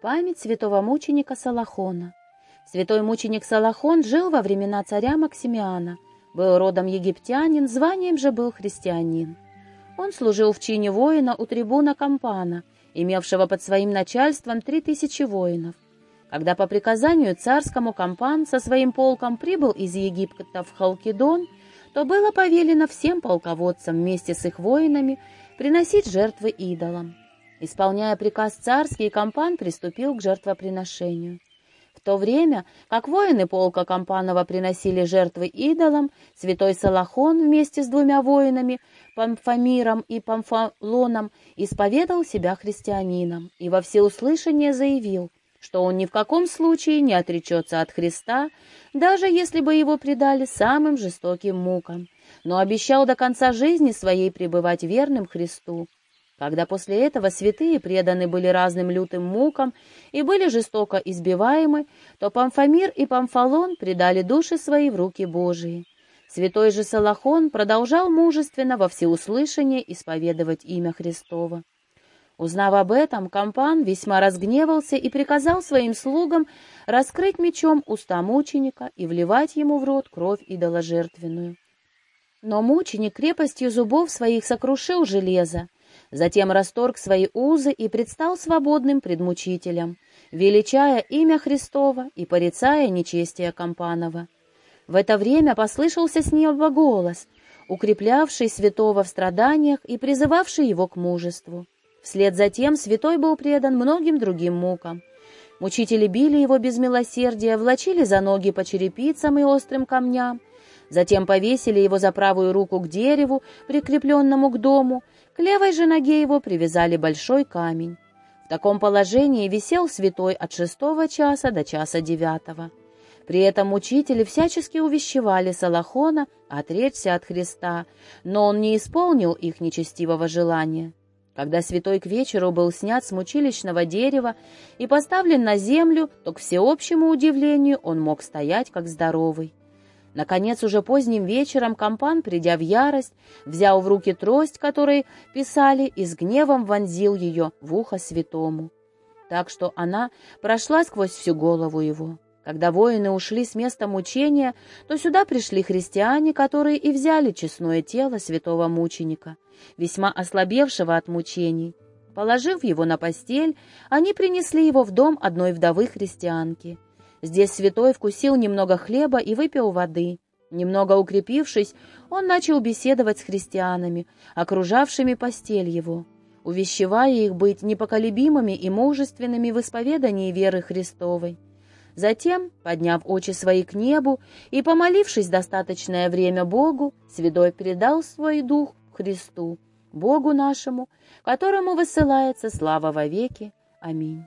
Память святого мученика Салахона. Святой мученик Салахон жил во времена царя Максимиана, был родом египтянин, званием же был христианин. Он служил в чине воина у трибуна Кампана, имевшего под своим начальством три тысячи воинов. Когда по приказанию царскому Кампан со своим полком прибыл из Египта в Халкидон, то было повелено всем полководцам вместе с их воинами приносить жертвы идолам. Исполняя приказ царский, Кампан приступил к жертвоприношению. В то время, как воины полка Кампанова приносили жертвы идолам, святой Салахон вместе с двумя воинами, Памфамиром и Памфалоном, исповедал себя христианином и во всеуслышание заявил, что он ни в каком случае не отречется от Христа, даже если бы его предали самым жестоким мукам, но обещал до конца жизни своей пребывать верным Христу. Когда после этого святые преданы были разным лютым мукам и были жестоко избиваемы, то Памфамир и Памфалон предали души свои в руки Божии. Святой же Салахон продолжал мужественно во всеуслышание исповедовать имя Христово. Узнав об этом, Кампан весьма разгневался и приказал своим слугам раскрыть мечом уста мученика и вливать ему в рот кровь идоложертвенную. Но мученик крепостью зубов своих сокрушил железо, затем расторг свои узы и предстал свободным предмучителем, величая имя Христова и порицая нечестие Кампанова. В это время послышался с неба голос, укреплявший святого в страданиях и призывавший его к мужеству. Вслед за тем святой был предан многим другим мукам. Мучители били его без милосердия, влачили за ноги по черепицам и острым камням, затем повесили его за правую руку к дереву, прикрепленному к дому, к левой же ноге его привязали большой камень. В таком положении висел святой от шестого часа до часа девятого. При этом учители всячески увещевали Салахона отречься от Христа, но он не исполнил их нечестивого желания. Когда святой к вечеру был снят с мучилищного дерева и поставлен на землю, то, к всеобщему удивлению, он мог стоять как здоровый. Наконец, уже поздним вечером Кампан, придя в ярость, взял в руки трость, которой писали, и с гневом вонзил ее в ухо святому. Так что она прошла сквозь всю голову его. Когда воины ушли с места мучения, то сюда пришли христиане, которые и взяли честное тело святого мученика, весьма ослабевшего от мучений. Положив его на постель, они принесли его в дом одной вдовы христианки — Здесь святой вкусил немного хлеба и выпил воды. Немного укрепившись, он начал беседовать с христианами, окружавшими постель его, увещевая их быть непоколебимыми и мужественными в исповедании веры Христовой. Затем, подняв очи свои к небу и помолившись достаточное время Богу, святой передал свой дух Христу, Богу нашему, которому высылается слава вовеки. Аминь.